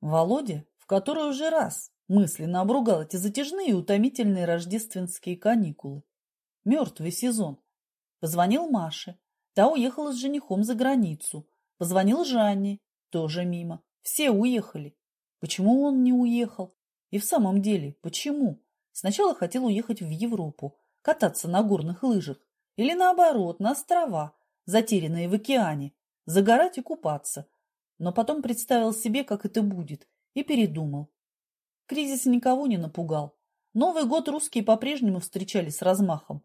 Володя, в который уже раз мысленно обругал эти затяжные и утомительные рождественские каникулы. Мертвый сезон. Позвонил Маше. Та уехала с женихом за границу. Позвонил Жанне. Тоже мимо. Все уехали. Почему он не уехал? И в самом деле, почему? Сначала хотел уехать в Европу, кататься на горных лыжах. Или наоборот, на острова, затерянные в океане, загорать и купаться. Но потом представил себе, как это будет, и передумал. Кризис никого не напугал. Новый год русские по-прежнему встречали с размахом.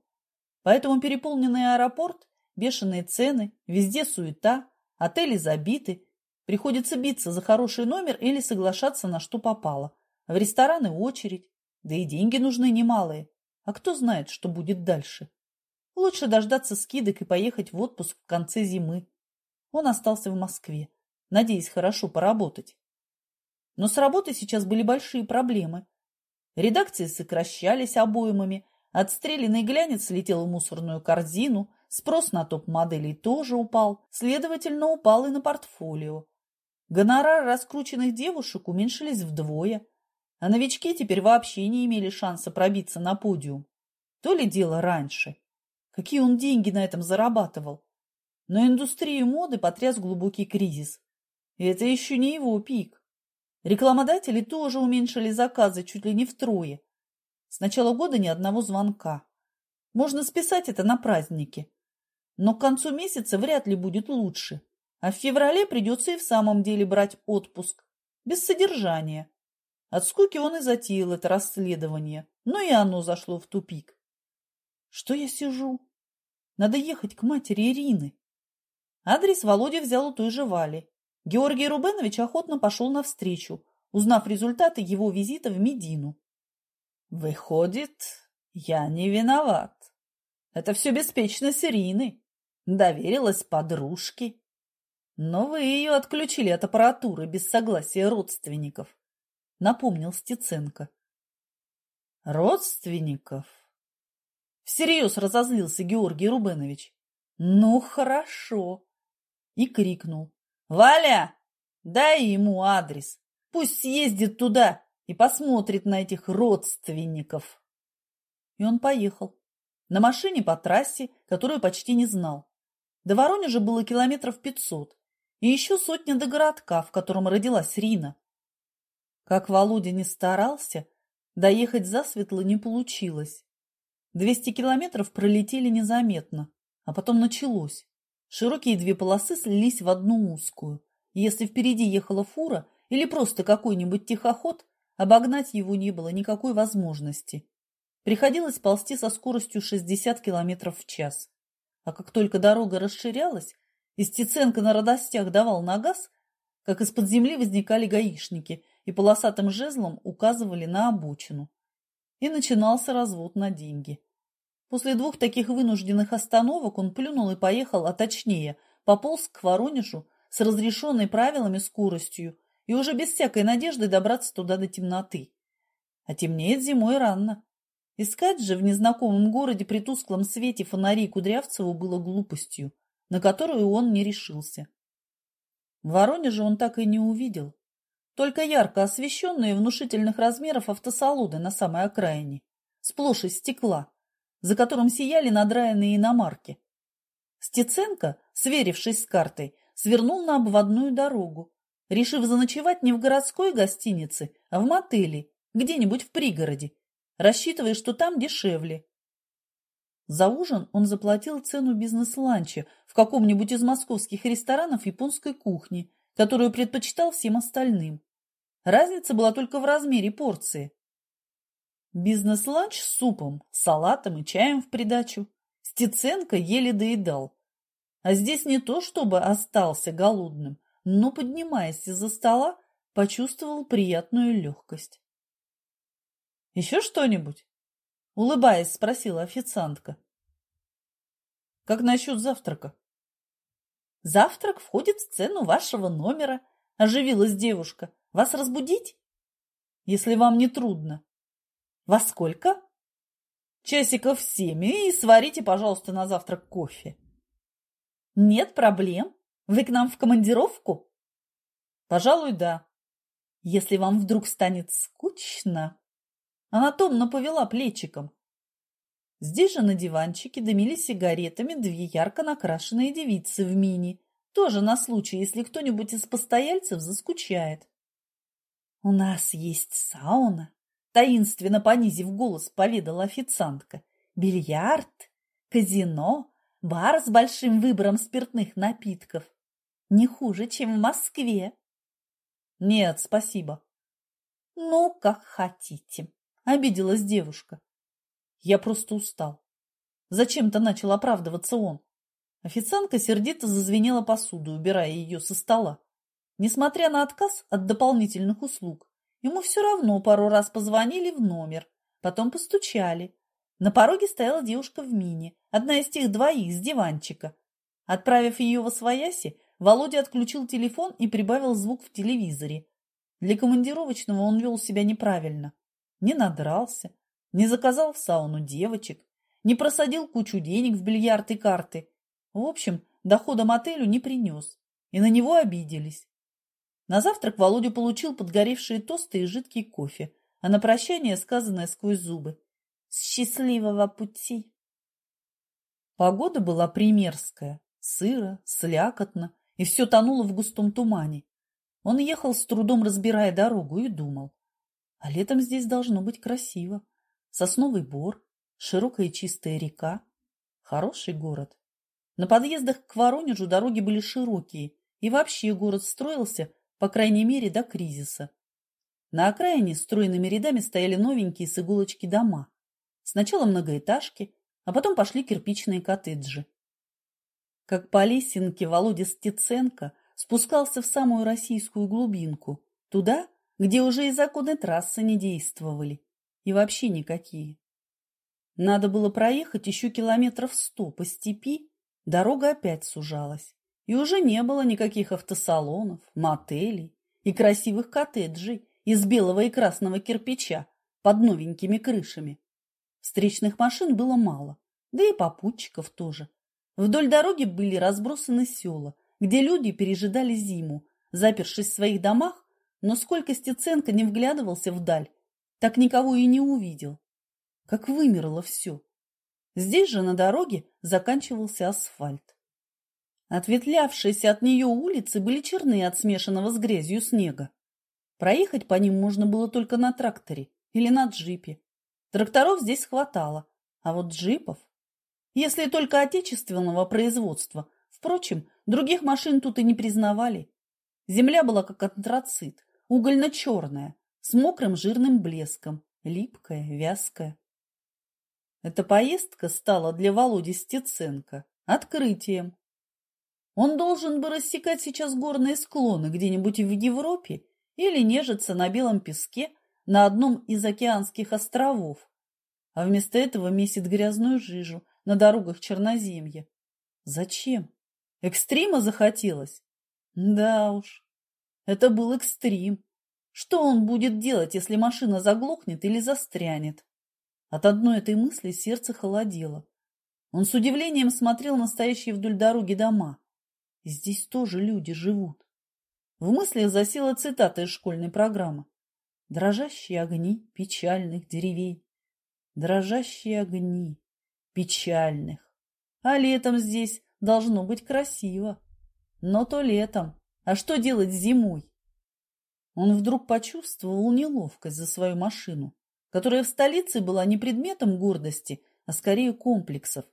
Поэтому переполненный аэропорт, бешеные цены, везде суета, отели забиты. Приходится биться за хороший номер или соглашаться на что попало. В рестораны очередь. Да и деньги нужны немалые. А кто знает, что будет дальше. Лучше дождаться скидок и поехать в отпуск в конце зимы. Он остался в Москве, надеясь хорошо поработать. Но с работой сейчас были большие проблемы. Редакции сокращались обоймами, отстрелянный глянец летел в мусорную корзину, спрос на топ-моделей тоже упал, следовательно, упал и на портфолио. Гонорары раскрученных девушек уменьшились вдвое, а новички теперь вообще не имели шанса пробиться на подиум. То ли дело раньше. Какие он деньги на этом зарабатывал? Но индустрию моды потряс глубокий кризис. Это еще не его пик. Рекламодатели тоже уменьшили заказы чуть ли не втрое. С начала года ни одного звонка. Можно списать это на праздники. Но к концу месяца вряд ли будет лучше. А в феврале придется и в самом деле брать отпуск. Без содержания. От скуки он и затеял это расследование. Но и оно зашло в тупик. Что я сижу? Надо ехать к матери Ирины. Адрес Володя взял у той же Вали. Георгий Рубенович охотно пошел навстречу, узнав результаты его визита в Медину. «Выходит, я не виноват. Это все беспечность Ирины. Доверилась подружке. Но вы ее отключили от аппаратуры без согласия родственников», — напомнил Стеценко. «Родственников?» Всерьез разозлился Георгий Рубенович. «Ну, хорошо!» И крикнул. «Валя, дай ему адрес. Пусть съездит туда и посмотрит на этих родственников». И он поехал. На машине по трассе, которую почти не знал. До Воронежа было километров пятьсот. И еще сотня до городка, в котором родилась Рина. Как Володя не старался, доехать засветло не получилось. Двести километров пролетели незаметно, а потом началось. Широкие две полосы слились в одну узкую. Если впереди ехала фура или просто какой-нибудь тихоход, обогнать его не было никакой возможности. Приходилось ползти со скоростью 60 км в час. А как только дорога расширялась, и Стеценко на радостях давал на газ, как из-под земли возникали гаишники и полосатым жезлом указывали на обочину. И начинался развод на деньги. После двух таких вынужденных остановок он плюнул и поехал, а точнее, пополз к Воронежу с разрешенной правилами скоростью и уже без всякой надежды добраться туда до темноты. А темнеет зимой рано. Искать же в незнакомом городе при тусклом свете фонарей Кудрявцеву было глупостью, на которую он не решился. В Воронеже он так и не увидел. Только ярко освещенные внушительных размеров автосалоны на самой окраине, сплошь из стекла, за которым сияли надраенные иномарки. Стеценко, сверившись с картой, свернул на обводную дорогу, решив заночевать не в городской гостинице, а в мотеле, где-нибудь в пригороде, рассчитывая, что там дешевле. За ужин он заплатил цену бизнес-ланча в каком-нибудь из московских ресторанов японской кухни, которую предпочитал всем остальным. Разница была только в размере порции. Бизнес-ланч с супом, салатом и чаем в придачу. Стеценко еле доедал. А здесь не то, чтобы остался голодным, но, поднимаясь из-за стола, почувствовал приятную легкость. «Еще что-нибудь?» — улыбаясь, спросила официантка. «Как насчет завтрака?» «Завтрак входит в цену вашего номера», — оживилась девушка. «Вас разбудить?» «Если вам не трудно». Во сколько? Часиков семь. И сварите, пожалуйста, на завтрак кофе. Нет проблем. Вы к нам в командировку? Пожалуй, да. если вам вдруг станет скучно. Она томно повела плечиком. Здесь же на диванчике дымили сигаретами две ярко накрашенные девицы в мини, тоже на случай, если кто-нибудь из постояльцев заскучает. «У нас есть сауна», — таинственно понизив голос, поведала официантка. «Бильярд, казино, бар с большим выбором спиртных напитков. Не хуже, чем в Москве». «Нет, спасибо». «Ну, как хотите», — обиделась девушка. «Я просто устал». Зачем-то начал оправдываться он. Официантка сердито зазвенела посуду, убирая ее со стола. Несмотря на отказ от дополнительных услуг, ему все равно пару раз позвонили в номер, потом постучали. На пороге стояла девушка в мини, одна из тех двоих с диванчика. Отправив ее во свояси, Володя отключил телефон и прибавил звук в телевизоре. Для командировочного он вел себя неправильно. Не надрался, не заказал в сауну девочек, не просадил кучу денег в бильярд и карты. В общем, дохода мотелю не принес, и на него обиделись. На завтрак Володя получил подгоревшие тосты и жидкий кофе, а на прощание сказанное сквозь зубы. «Счастливого пути!» Погода была примерская, сыро, слякотно, и все тонуло в густом тумане. Он ехал с трудом, разбирая дорогу, и думал. А летом здесь должно быть красиво. Сосновый бор, широкая чистая река. Хороший город. На подъездах к Воронежу дороги были широкие, и вообще город строился по крайней мере, до кризиса. На окраине стройными рядами стояли новенькие с иголочки дома. Сначала многоэтажки, а потом пошли кирпичные коттеджи. Как по лесенке Володя Стеценко спускался в самую российскую глубинку, туда, где уже и законы трассы не действовали, и вообще никакие. Надо было проехать еще километров сто по степи, дорога опять сужалась. И уже не было никаких автосалонов, мотелей и красивых коттеджей из белого и красного кирпича под новенькими крышами. Встречных машин было мало, да и попутчиков тоже. Вдоль дороги были разбросаны села, где люди пережидали зиму, запершись в своих домах, но сколько Стеценко не вглядывался вдаль, так никого и не увидел. Как вымерло все. Здесь же на дороге заканчивался асфальт. Ответлявшиеся от нее улицы были черны от смешанного с грязью снега. Проехать по ним можно было только на тракторе или на джипе. Тракторов здесь хватало, а вот джипов... Если только отечественного производства. Впрочем, других машин тут и не признавали. Земля была как антрацит, угольно-черная, с мокрым жирным блеском, липкая, вязкая. Эта поездка стала для Володи Стеценко открытием. Он должен бы рассекать сейчас горные склоны где-нибудь в Европе или нежиться на белом песке на одном из океанских островов, а вместо этого месит грязную жижу на дорогах Черноземья. Зачем? Экстрима захотелось? Да уж, это был экстрим. Что он будет делать, если машина заглохнет или застрянет? От одной этой мысли сердце холодело. Он с удивлением смотрел на стоящие вдоль дороги дома. Здесь тоже люди живут. В мыслях засела цитата из школьной программы. Дрожащие огни печальных деревень. Дрожащие огни печальных. А летом здесь должно быть красиво. Но то летом. А что делать зимой? Он вдруг почувствовал неловкость за свою машину, которая в столице была не предметом гордости, а скорее комплексов.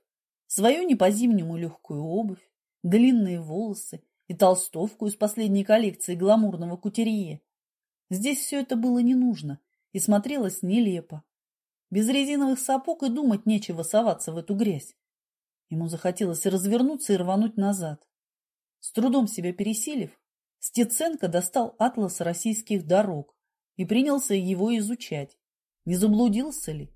Свою не по-зимнему легкую обувь, длинные волосы и толстовку из последней коллекции гламурного кутерье. Здесь все это было не нужно и смотрелось нелепо. Без резиновых сапог и думать нечего соваться в эту грязь. Ему захотелось развернуться и рвануть назад. С трудом себя пересилив, Стеценко достал атлас российских дорог и принялся его изучать. Не заблудился ли?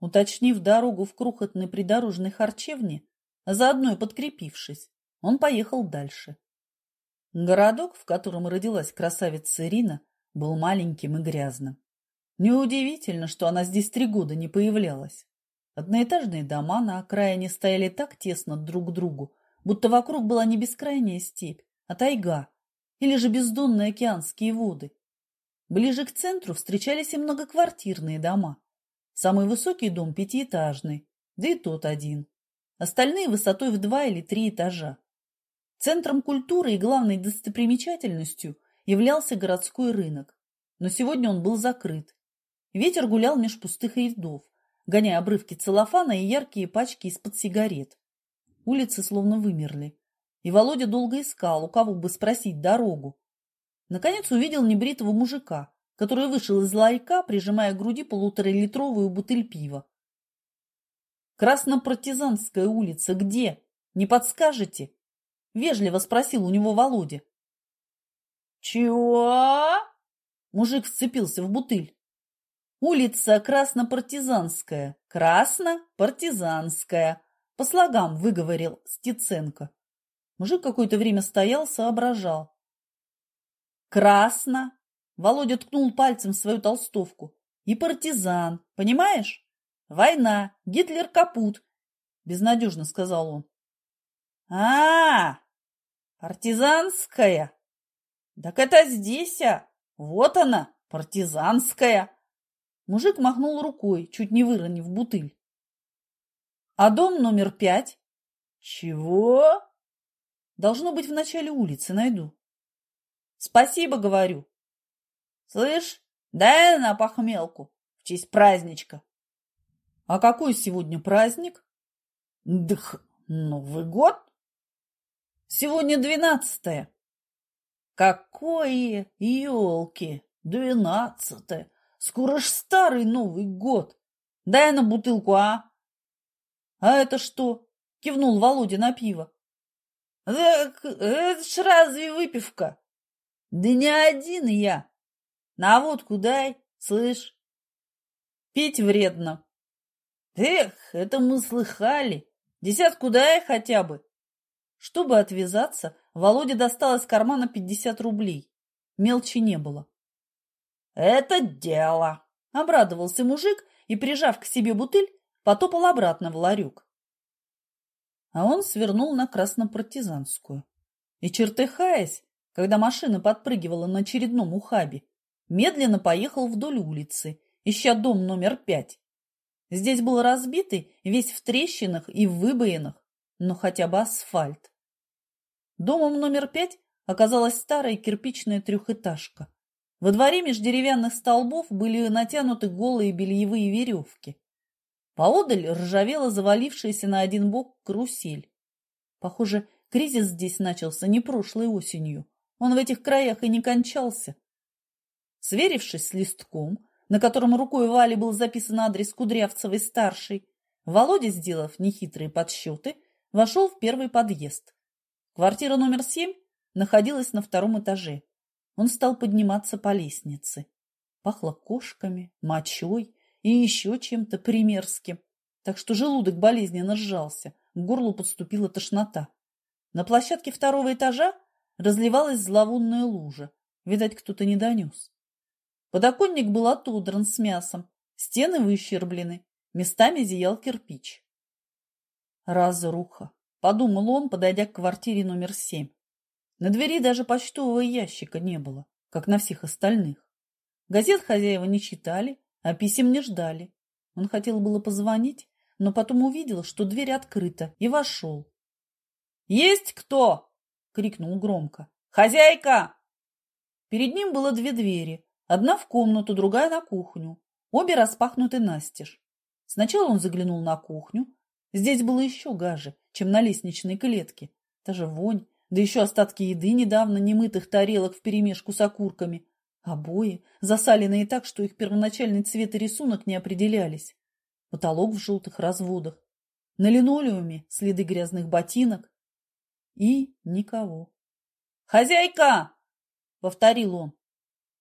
Уточнив дорогу в крохотной придорожной харчевне, заодно и подкрепившись, он поехал дальше. Городок, в котором родилась красавица Ирина, был маленьким и грязным. Неудивительно, что она здесь три года не появлялась. Одноэтажные дома на окраине стояли так тесно друг к другу, будто вокруг была не бескрайняя степь, а тайга, или же бездонные океанские воды. Ближе к центру встречались и многоквартирные дома. Самый высокий дом пятиэтажный, да и тот один. Остальные высотой в два или три этажа. Центром культуры и главной достопримечательностью являлся городской рынок, но сегодня он был закрыт. Ветер гулял меж пустых рядов, гоняя обрывки целлофана и яркие пачки из-под сигарет. Улицы словно вымерли, и Володя долго искал, у кого бы спросить дорогу. Наконец увидел небритого мужика, который вышел из ларька, прижимая к груди полуторалитровую бутыль пива. «Краснопартизанская улица где? Не подскажете?» – вежливо спросил у него Володя. «Чего?» – мужик вцепился в бутыль. «Улица Краснопартизанская, Краснопартизанская», – по слогам выговорил Стеценко. Мужик какое-то время стоял, соображал. «Красно!» – Володя ткнул пальцем в свою толстовку. «И партизан, понимаешь? Война, Гитлер капут!» – безнадежно сказал он. а, -а, -а Партизанская! Так это здесь, а! Вот она, партизанская! Мужик махнул рукой, чуть не выронив бутыль. А дом номер пять? Чего? Должно быть в начале улицы, найду. Спасибо, говорю. Слышь, дай на похмелку в честь праздничка. А какой сегодня праздник? Дх, Новый год? Сегодня двенадцатое. Какое, елки, двенадцатое. Скоро ж старый Новый год. Дай на бутылку, а? А это что? Кивнул Володя на пиво. Так это ж разве выпивка? Да не один я. На водку дай, слышь. Пить вредно. Эх, это мы слыхали. Десятку дай хотя бы. Чтобы отвязаться, Володя достал из кармана пятьдесят рублей. Мелчи не было. «Это дело!» – обрадовался мужик и, прижав к себе бутыль, потопал обратно в ларек. А он свернул на Краснопартизанскую. И, чертыхаясь, когда машина подпрыгивала на очередном ухабе, медленно поехал вдоль улицы, ища дом номер пять. Здесь был разбитый, весь в трещинах и в выбоинах, но хотя бы асфальт. Домом номер пять оказалась старая кирпичная трехэтажка. Во дворе меж деревянных столбов были натянуты голые бельевые веревки. Поодаль ржавела завалившаяся на один бок карусель. Похоже, кризис здесь начался не прошлой осенью. Он в этих краях и не кончался. Сверившись с листком, на котором рукой Вали был записан адрес Кудрявцевой-старшей, Володя, сделав нехитрые подсчеты, вошел в первый подъезд. Квартира номер семь находилась на втором этаже. Он стал подниматься по лестнице. Пахло кошками, мочой и еще чем-то примерским, так что желудок болезненно сжался, к горлу подступила тошнота. На площадке второго этажа разливалась зловонная лужа. Видать, кто-то не донес. Подоконник был отодран с мясом, стены выщерблены, местами зиял кирпич. Разруха подумал он, подойдя к квартире номер семь. На двери даже почтового ящика не было, как на всех остальных. Газет хозяева не читали, а писем не ждали. Он хотел было позвонить, но потом увидел, что дверь открыта, и вошел. «Есть кто?» — крикнул громко. «Хозяйка!» Перед ним было две двери, одна в комнату, другая на кухню. Обе распахнуты настежь. Сначала он заглянул на кухню. Здесь было еще гаже чем на лестничной клетке. Та же вонь, да еще остатки еды недавно немытых тарелок вперемешку с окурками. Обои, засаленные так, что их первоначальный цвет и рисунок не определялись. Потолок в желтых разводах. На линолеуме следы грязных ботинок. И никого. «Хозяйка!» — повторил он.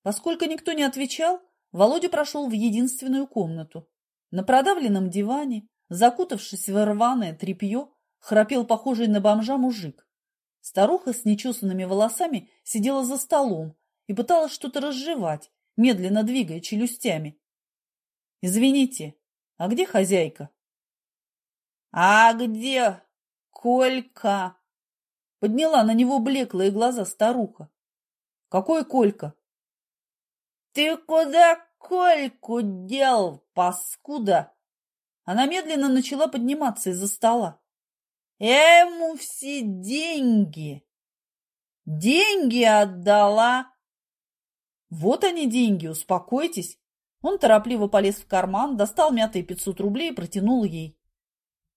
Поскольку никто не отвечал, Володя прошел в единственную комнату. На продавленном диване, закутавшись в рваное тряпье, храпел похожий на бомжа мужик. Старуха с нечесанными волосами сидела за столом и пыталась что-то разжевать, медленно двигая челюстями. «Извините, а где хозяйка?» «А где Колька?» Подняла на него блеклые глаза старуха. «Какой Колька?» Ты куда Кольку дел, паскуда? Она медленно начала подниматься из-за стола. Я ему все деньги, деньги отдала. Вот они деньги, успокойтесь. Он торопливо полез в карман, достал мятые пятьсот рублей и протянул ей.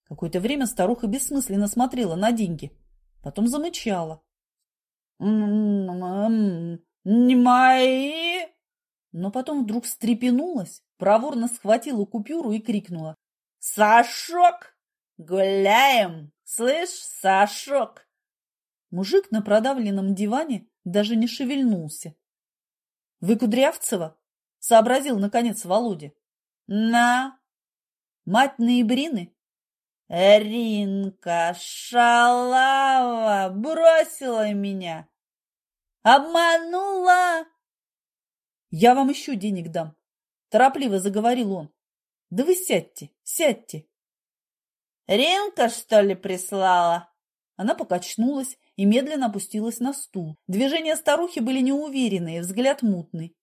Какое-то время старуха бессмысленно смотрела на деньги, потом замычала. «М-м-м, «Не мои!» Но потом вдруг встрепенулась, проворно схватила купюру и крикнула. «Сашок! Гуляем! Слышь, Сашок!» Мужик на продавленном диване даже не шевельнулся. «Вы Кудрявцева?» — сообразил, наконец, Володя. «На!» «Мать ноябрины?» Ринка шалава бросила меня. Обманула. Я вам еще денег дам. Торопливо заговорил он. Да вы сядьте, сядьте. Ринка, что ли, прислала? Она покачнулась и медленно опустилась на стул. Движения старухи были неуверенные, взгляд мутный.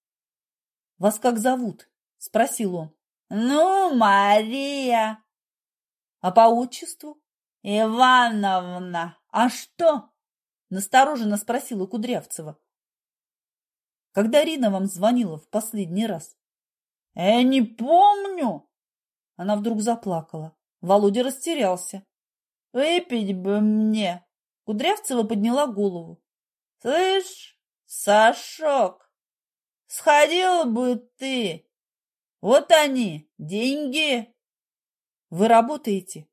«Вас как зовут?» – спросил он. «Ну, Мария!» А по отчеству? Ивановна. А что? Настороженно спросила Кудрявцева. Когда Рина вам звонила в последний раз? Я не помню. Она вдруг заплакала. Володя растерялся. Выпить бы мне. Кудрявцева подняла голову. Слышь, Сашок, сходил бы ты. Вот они, деньги. Вы работаете?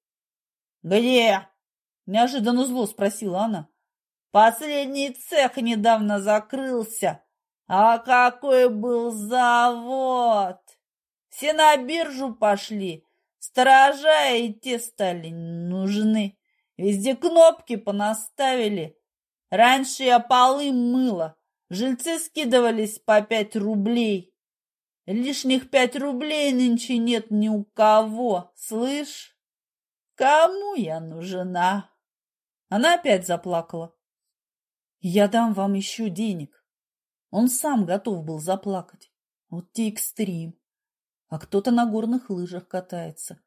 Где? Неожиданно зло спросила она. Последний цех недавно закрылся. А какой был завод! Все на биржу пошли. Сторожа и те стали нужны. Везде кнопки понаставили. Раньше я полы мыла. Жильцы скидывались по пять рублей. Лишних пять рублей нынче нет ни у кого, слышь? Кому я нужна? Она опять заплакала. Я дам вам еще денег. Он сам готов был заплакать. Вот те экстрим. А кто-то на горных лыжах катается.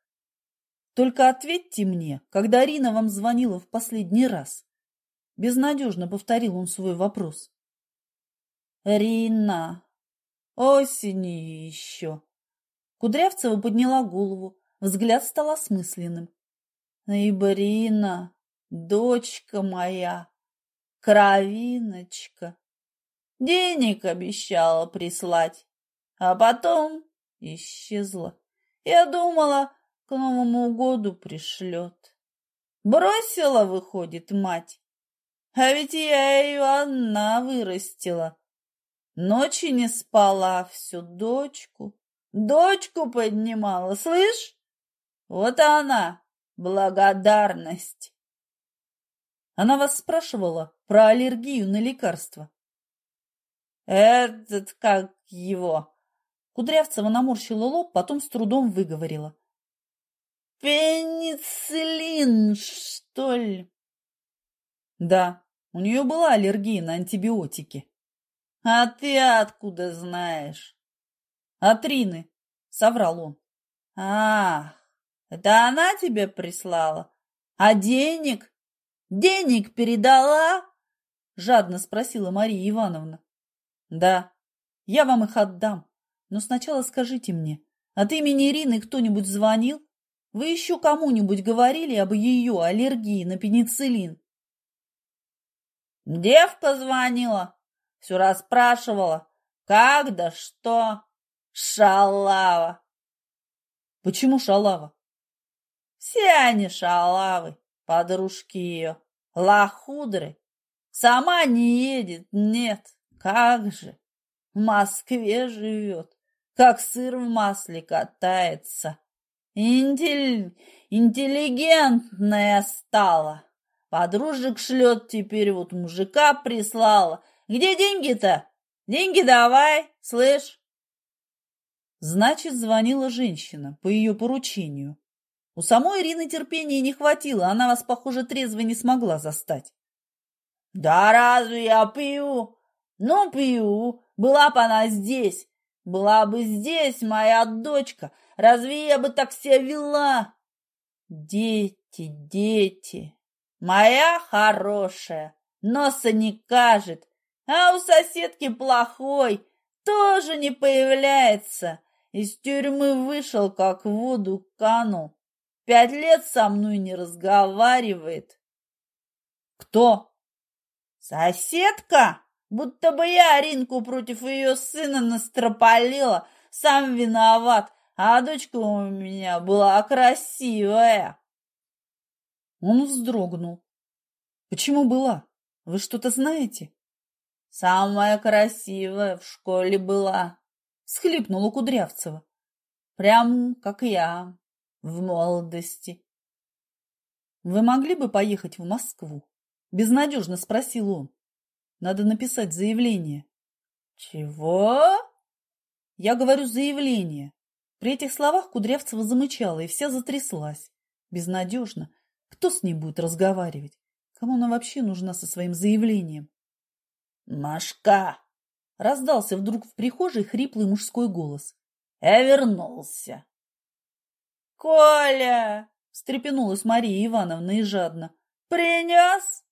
Только ответьте мне, когда Арина вам звонила в последний раз. Безнадежно повторил он свой вопрос. Рина, Осенью еще. Кудрявцева подняла голову, взгляд стал осмысленным. Ибрина, дочка моя, кровиночка, денег обещала прислать, а потом исчезла. Я думала, к Новому году пришлет. Бросила, выходит, мать. А ведь я ее одна вырастила. Ночи не спала, всю дочку, дочку поднимала, слышь? Вот она, благодарность. Она вас спрашивала про аллергию на лекарства. Этот, как его? Кудрявцева наморщила лоб, потом с трудом выговорила. Пенициллин, что ли? Да, у нее была аллергия на антибиотики. «А ты откуда знаешь?» «От Рины», — соврал он. «Ах, это она тебе прислала? А денег? Денег передала?» Жадно спросила Мария Ивановна. «Да, я вам их отдам. Но сначала скажите мне, от имени Ирины кто-нибудь звонил? Вы еще кому-нибудь говорили об ее аллергии на пенициллин?» «Девка звонила», все расспрашивала, как да что. Шалава. Почему шалава? Все они шалавы, подружки ее, лохудры. Сама не едет, нет, как же. В Москве живет, как сыр в масле катается. Интель... Интеллигентная стала. Подружек шлет теперь, вот мужика прислала. Где деньги-то? Деньги давай, слышь? Значит, звонила женщина по ее поручению. У самой Ирины терпения не хватило, она вас, похоже, трезво не смогла застать. Да разве я пью? Ну, пью. Была бы она здесь. Была бы здесь моя дочка, разве я бы так себя вела? Дети, дети, моя хорошая, носа не кажет, а у соседки плохой, тоже не появляется. Из тюрьмы вышел, как в воду канул. Пять лет со мной не разговаривает. Кто? Соседка? Будто бы я Аринку против ее сына настропалила. Сам виноват, а дочка у меня была красивая. Он вздрогнул. Почему была? Вы что-то знаете? Самая красивая в школе была, схлипнула Кудрявцева. Прям как я в молодости. Вы могли бы поехать в Москву? Безнадежно спросил он. Надо написать заявление. Чего? Я говорю заявление. При этих словах Кудрявцева замычала, и вся затряслась. Безнадежно. Кто с ней будет разговаривать? Кому она вообще нужна со своим заявлением? «Машка!» — раздался вдруг в прихожей хриплый мужской голос. «Я вернулся!» «Коля!» — встрепенулась Мария Ивановна и жадно. «Принес?»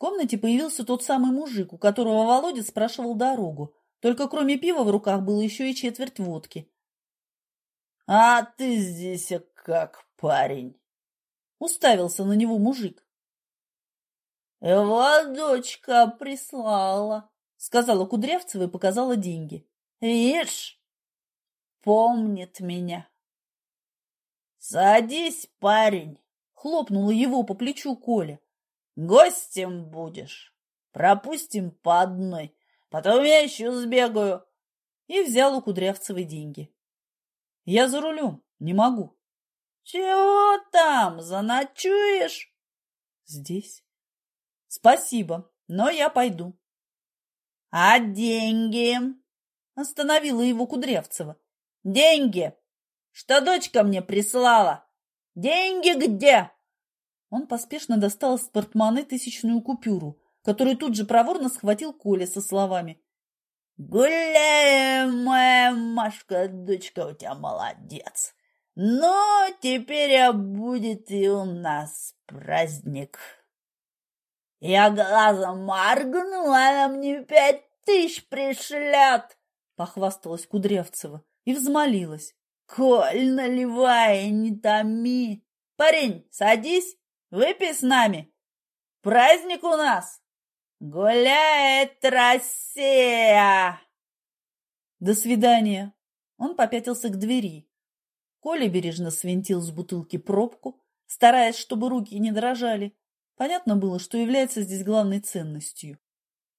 Комнате появился тот самый мужик, у которого Володя спрашивал дорогу. Только кроме пива в руках было еще и четверть водки. «А ты здесь как, парень?» Уставился на него мужик. «Его дочка прислала», — сказала Кудрявцева и показала деньги. «Видишь, помнит меня». «Садись, парень», — хлопнула его по плечу Коля. «Гостем будешь. Пропустим по одной, потом я еще сбегаю». И взял у Кудрявцевой деньги. «Я за рулем, не могу». «Чего там, заночуешь?» «Здесь». Спасибо, но я пойду. А деньги? Остановила его Кудрявцева. Деньги! Что дочка мне прислала? Деньги где? Он поспешно достал из портмоне тысячную купюру, которую тут же проворно схватил Коля со словами. «Гуляем, моя Машка, дочка у тебя молодец! Но теперь будет и у нас праздник!» Я глазом моргну, она мне пять тысяч пришлет, похвасталась Кудрявцева и взмолилась. Коль, наливай, не томи. Парень, садись, выпей с нами. Праздник у нас. Гуляет Россия. До свидания. Он попятился к двери. Коля бережно свинтил с бутылки пробку, стараясь, чтобы руки не дрожали, Понятно было, что является здесь главной ценностью.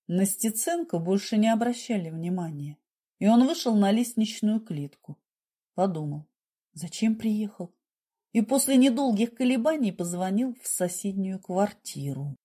На Стеценко больше не обращали внимания, и он вышел на лестничную клетку. Подумал, зачем приехал? И после недолгих колебаний позвонил в соседнюю квартиру.